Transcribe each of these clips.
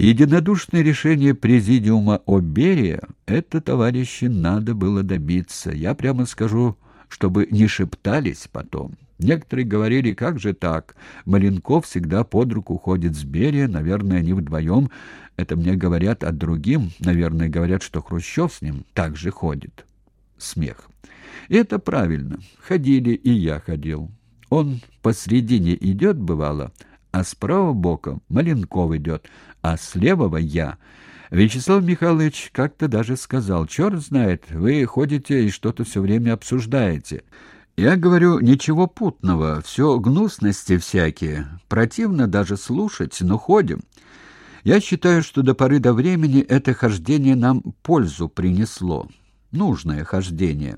Единодушное решение президиума о Берия это, товарищи, надо было добиться. Я прямо скажу, чтобы не шептались потом. Некоторые говорили, как же так? Маленков всегда под руку ходит с Берия, наверное, они вдвоем. Это мне говорят, а другим, наверное, говорят, что Хрущев с ним также ходит. Смех. Это правильно. Ходили, и я ходил. Он посредине идет, бывало, а справа боком Маленков идет, а с левого я. Вячеслав Михайлович как-то даже сказал, «Черт знает, вы ходите и что-то все время обсуждаете». Я говорю, ничего путного, все гнусности всякие. Противно даже слушать, но ходим. Я считаю, что до поры до времени это хождение нам пользу принесло. Нужное хождение.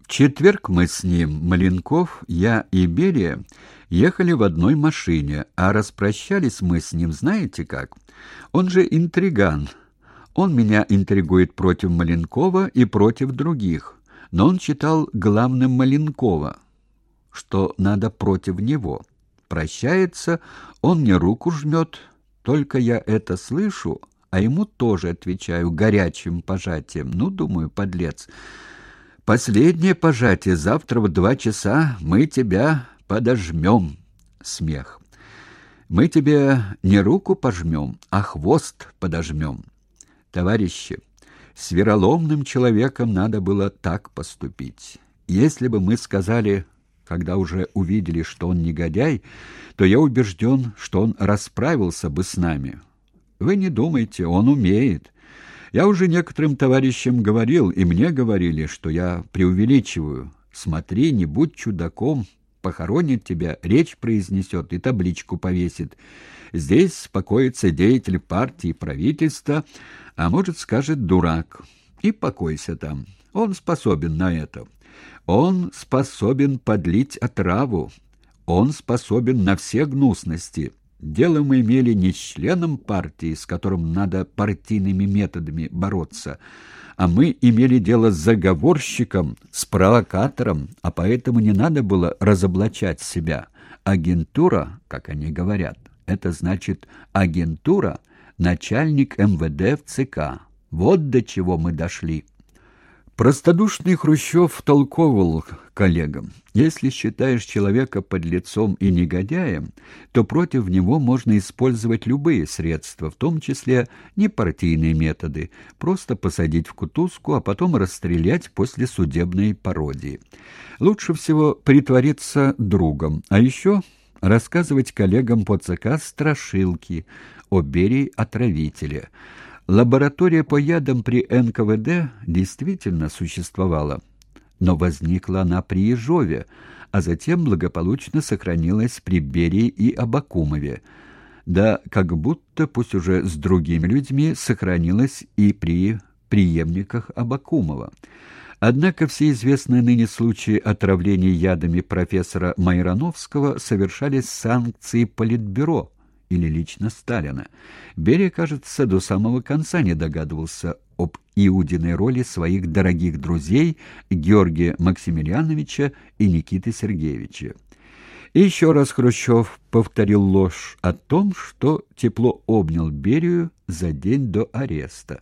В четверг мы с ним, Маленков, я и Берия, ехали в одной машине, а распрощались мы с ним знаете как? Он же интриган. Он меня интригует против Маленкова и против других но он читал главным Маленкова, что надо против него. Прощается, он мне руку жмет, только я это слышу, а ему тоже отвечаю горячим пожатием. Ну, думаю, подлец. Последнее пожатие завтра в два часа мы тебя подожмем. Смех. Мы тебе не руку пожмем, а хвост подожмем. Товарищи, с вероломным человеком надо было так поступить. Если бы мы сказали, когда уже увидели, что он негодяй, то я убежден, что он расправился бы с нами. Вы не думайте, он умеет. Я уже некоторым товарищам говорил, и мне говорили, что я преувеличиваю. Смотри, не будь чудаком, похоронит тебя, речь произнесет и табличку повесит. Здесь покоится деятель партии и правительства, а может, скажет дурак. И покойся там. Он способен на это. Он способен подлить отраву. Он способен на все гнусности. Дело мы имели не с членом партии, с которым надо партийными методами бороться, а мы имели дело с заговорщиком, с провокатором, а поэтому не надо было разоблачать себя. Агентура, как они говорят, это значит агентура — начальник МВД в ЦК. Вот до чего мы дошли. Простодушный Хрущев толковал коллегам. Если считаешь человека подлецом и негодяем, то против него можно использовать любые средства, в том числе непартийные методы, просто посадить в кутузку, а потом расстрелять после судебной пародии. Лучше всего притвориться другом, а еще рассказывать коллегам по ЦК страшилки о Берии-отравителе. Лаборатория по ядам при НКВД действительно существовала, но возникла она при Ежове, а затем благополучно сохранилась при Берии и Абакумове. Да как будто, пусть уже с другими людьми, сохранилась и при преемниках Абакумова. Однако все известные ныне случаи отравления ядами профессора Майрановского совершались с санкцией Политбюро или лично Сталина. Берия, кажется, до самого конца не догадывался об Иудиной роли своих дорогих друзей Георгия Максимилиановича и Никиты Сергеевича. И еще раз Хрущев повторил ложь о том, что тепло обнял Берию за день до ареста.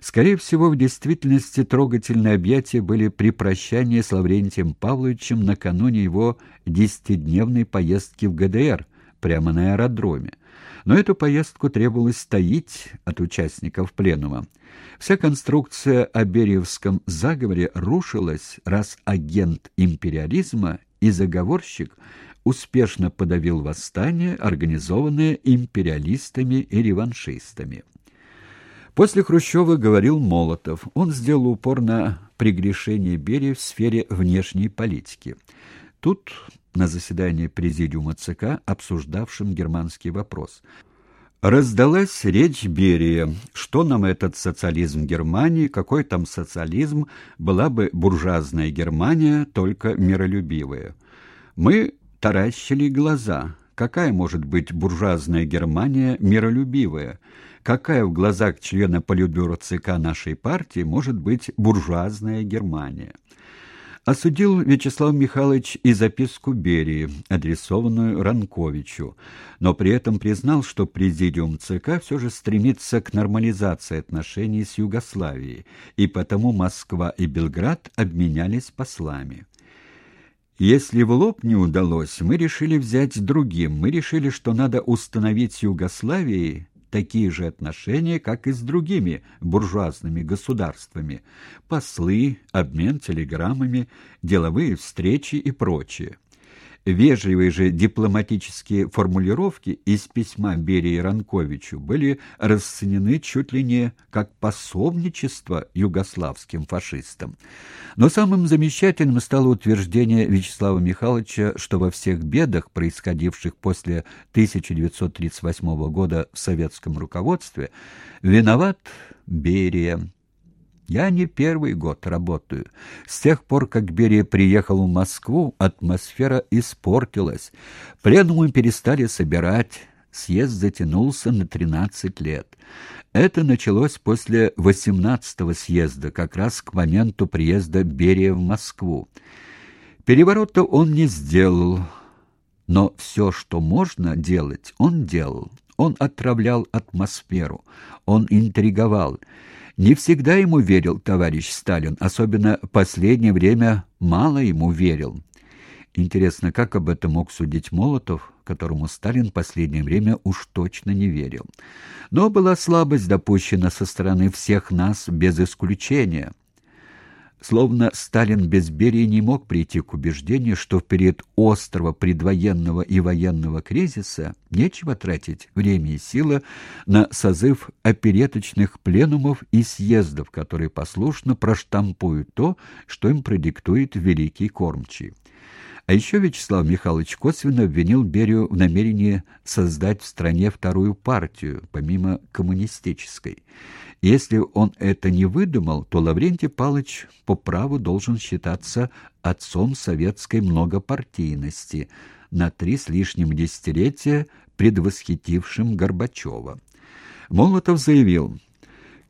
Скорее всего, в действительности трогательные объятия были при прощании с Лаврентием Павловичем накануне его десятидневной поездки в ГДР, прямо на аэродроме. Но эту поездку требовалось стоить от участников пленума. Вся конструкция о Бериевском заговоре рушилась, раз агент империализма и заговорщик успешно подавил восстание, организованное империалистами и реваншистами. После Хрущева говорил Молотов. Он сделал упор на прегрешение Берии в сфере внешней политики. Тут, на заседании президиума ЦК, обсуждавшем германский вопрос, раздалась речь Берия. Что нам этот социализм Германии, какой там социализм, была бы буржуазная Германия, только миролюбивая. Мы таращили глаза. Какая может быть буржуазная Германия миролюбивая? какая в глазах члена Политбюро ЦК нашей партии может быть буржуазная Германия. Осудил Вячеслав Михайлович и записку Берии, адресованную Ранковичу, но при этом признал, что президиум ЦК все же стремится к нормализации отношений с Югославией, и потому Москва и Белград обменялись послами. Если в лоб не удалось, мы решили взять другим. Мы решили, что надо установить с Югославией такие же отношения, как и с другими буржуазными государствами: послы, обмен телеграммами, деловые встречи и прочее. Вежливые же дипломатические формулировки из письма Берии Ранковичу были расценены чуть ли не как пособничество югославским фашистам. Но самым замечательным стало утверждение Вячеслава Михайловича, что во всех бедах, происходивших после 1938 года в советском руководстве, виноват Берия. Я не первый год работаю. С тех пор, как Берия приехал в Москву, атмосфера испортилась. Пленумы перестали собирать, съезд затянулся на 13 лет. Это началось после 18-го съезда, как раз к моменту приезда Берия в Москву. Переворота он не сделал, но все, что можно делать, он делал. Он отравлял атмосферу, он интриговал. Не всегда ему верил товарищ Сталин, особенно в последнее время мало ему верил. Интересно, как об этом мог судить Молотов, которому Сталин в последнее время уж точно не верил. Но была слабость допущена со стороны всех нас без исключения. Словно Сталин без Берии не мог прийти к убеждению, что в период острого предвоенного и военного кризиса нечего тратить время и силы на созыв опереточных пленумов и съездов, которые послушно проштампуют то, что им продиктует великий кормчий. А еще Вячеслав Михайлович косвенно обвинил Берию в намерении создать в стране вторую партию, помимо коммунистической. Если он это не выдумал, то Лаврентий Павлович по праву должен считаться отцом советской многопартийности, на три с лишним десятилетия предвосхитившим Горбачева. Молотов заявил,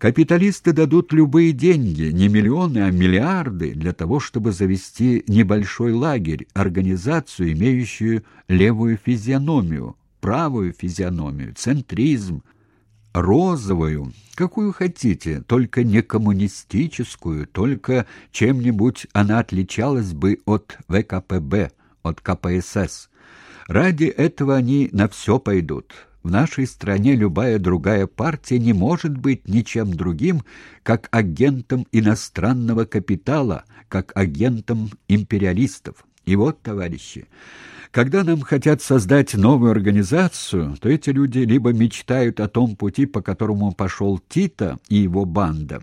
Капиталисты дадут любые деньги, не миллионы, а миллиарды, для того, чтобы завести небольшой лагерь, организацию, имеющую левую физиономию, правую физиономию, центризм, розовую, какую хотите, только не коммунистическую, только чем-нибудь она отличалась бы от ВКПБ, от КПСС. Ради этого они на все пойдут. В нашей стране любая другая партия не может быть ничем другим, как агентом иностранного капитала, как агентом империалистов. И вот, товарищи, когда нам хотят создать новую организацию, то эти люди либо мечтают о том пути, по которому пошел Тита и его банда,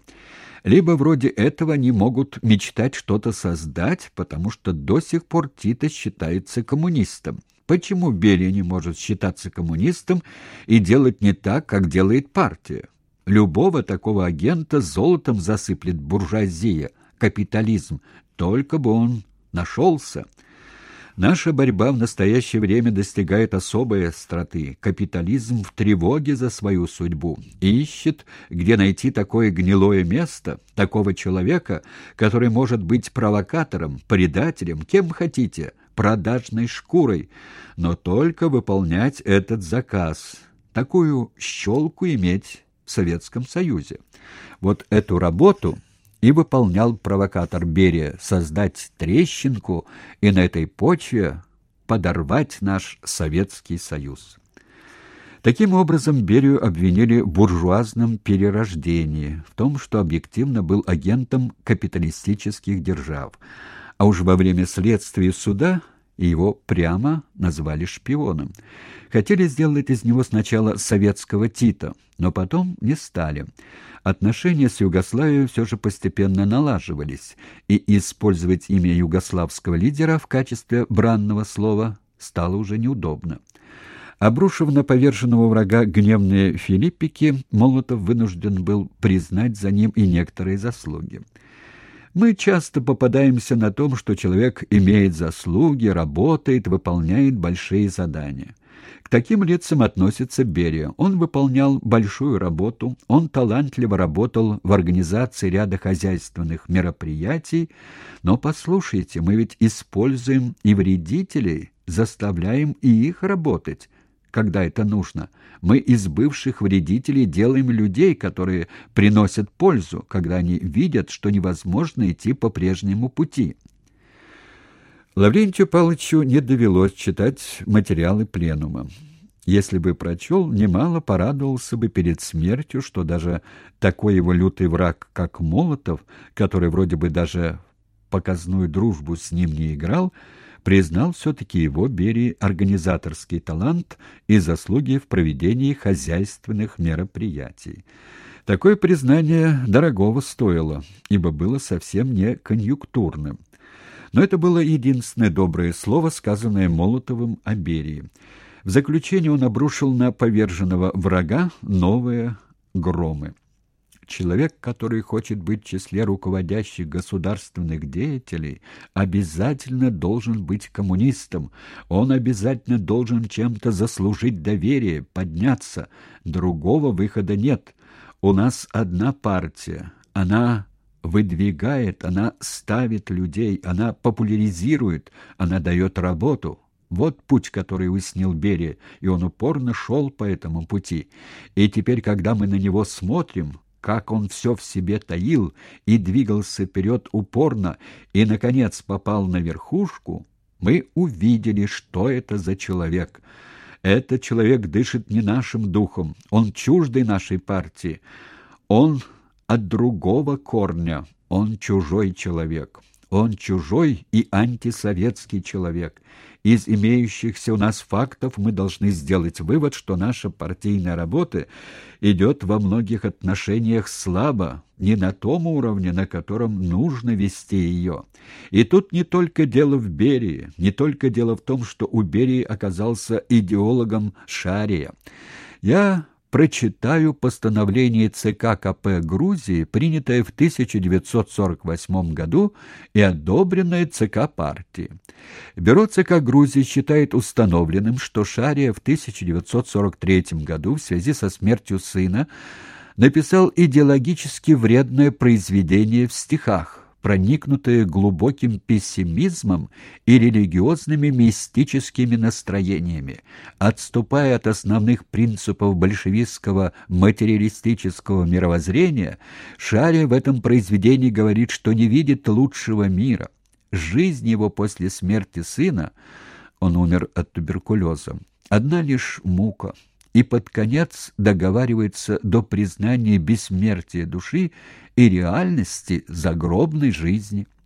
либо вроде этого они могут мечтать что-то создать, потому что до сих пор Тита считается коммунистом. Почему Берия не может считаться коммунистом и делать не так, как делает партия? Любого такого агента золотом засыплет буржуазия, капитализм, только бы он нашелся. Наша борьба в настоящее время достигает особой остроты. Капитализм в тревоге за свою судьбу. Ищет, где найти такое гнилое место, такого человека, который может быть провокатором, предателем, кем хотите, продажной шкурой, но только выполнять этот заказ, такую щелку иметь в Советском Союзе. Вот эту работу и выполнял провокатор Берия создать трещинку и на этой почве подорвать наш Советский Союз. Таким образом, Берию обвинили в буржуазном перерождении, в том, что объективно был агентом капиталистических держав, а уж во время следствия суда его прямо назвали шпионом. Хотели сделать из него сначала советского Тита, но потом не стали. Отношения с Югославией все же постепенно налаживались, и использовать имя югославского лидера в качестве бранного слова стало уже неудобно. Обрушив на поверженного врага гневные филиппики, Молотов вынужден был признать за ним и некоторые заслуги. Мы часто попадаемся на том, что человек имеет заслуги, работает, выполняет большие задания. К таким лицам относится Берия. Он выполнял большую работу, он талантливо работал в организации ряда хозяйственных мероприятий, но послушайте, мы ведь используем и вредителей, заставляем и их работать когда это нужно. Мы из бывших вредителей делаем людей, которые приносят пользу, когда они видят, что невозможно идти по прежнему пути. Лаврентию Павловичу не довелось читать материалы пленума. Если бы прочел, немало порадовался бы перед смертью, что даже такой его лютый враг, как Молотов, который вроде бы даже показную дружбу с ним не играл, признал все-таки его Берии организаторский талант и заслуги в проведении хозяйственных мероприятий. Такое признание дорогого стоило, ибо было совсем не конъюнктурным. Но это было единственное доброе слово, сказанное Молотовым о Берии. В заключение он обрушил на поверженного врага новые громы. Человек, который хочет быть в числе руководящих государственных деятелей, обязательно должен быть коммунистом. Он обязательно должен чем-то заслужить доверие, подняться. Другого выхода нет. У нас одна партия. Она выдвигает, она ставит людей, она популяризирует, она дает работу. Вот путь, который уяснил Берия, и он упорно шел по этому пути. И теперь, когда мы на него смотрим, как он все в себе таил и двигался вперед упорно, и, наконец, попал на верхушку, мы увидели, что это за человек. Этот человек дышит не нашим духом, он чуждый нашей партии, он от другого корня. Он чужой человек. Он чужой и антисоветский человек. Из имеющихся у нас фактов мы должны сделать вывод, что наша партийная работа идет во многих отношениях слабо, не на том уровне, на котором нужно вести ее. И тут не только дело в Берии, не только дело в том, что у Берии оказался идеологом Шария. Я прочитаю постановление ЦК КП Грузии, принятое в 1948 году и одобренное ЦК партии. Бюро ЦК Грузии считает установленным, что Шария в 1943 году в связи со смертью сына написал идеологически вредное произведение в стихах, проникнутые глубоким пессимизмом и религиозными мистическими настроениями, отступая от основных принципов большевистского материалистического мировоззрения, Шаря в этом произведении говорит, что не видит лучшего мира. Жизнь его после смерти сына, он умер от туберкулеза, одна лишь мука – и под конец договаривается до признания бессмертия души и реальности загробной жизни –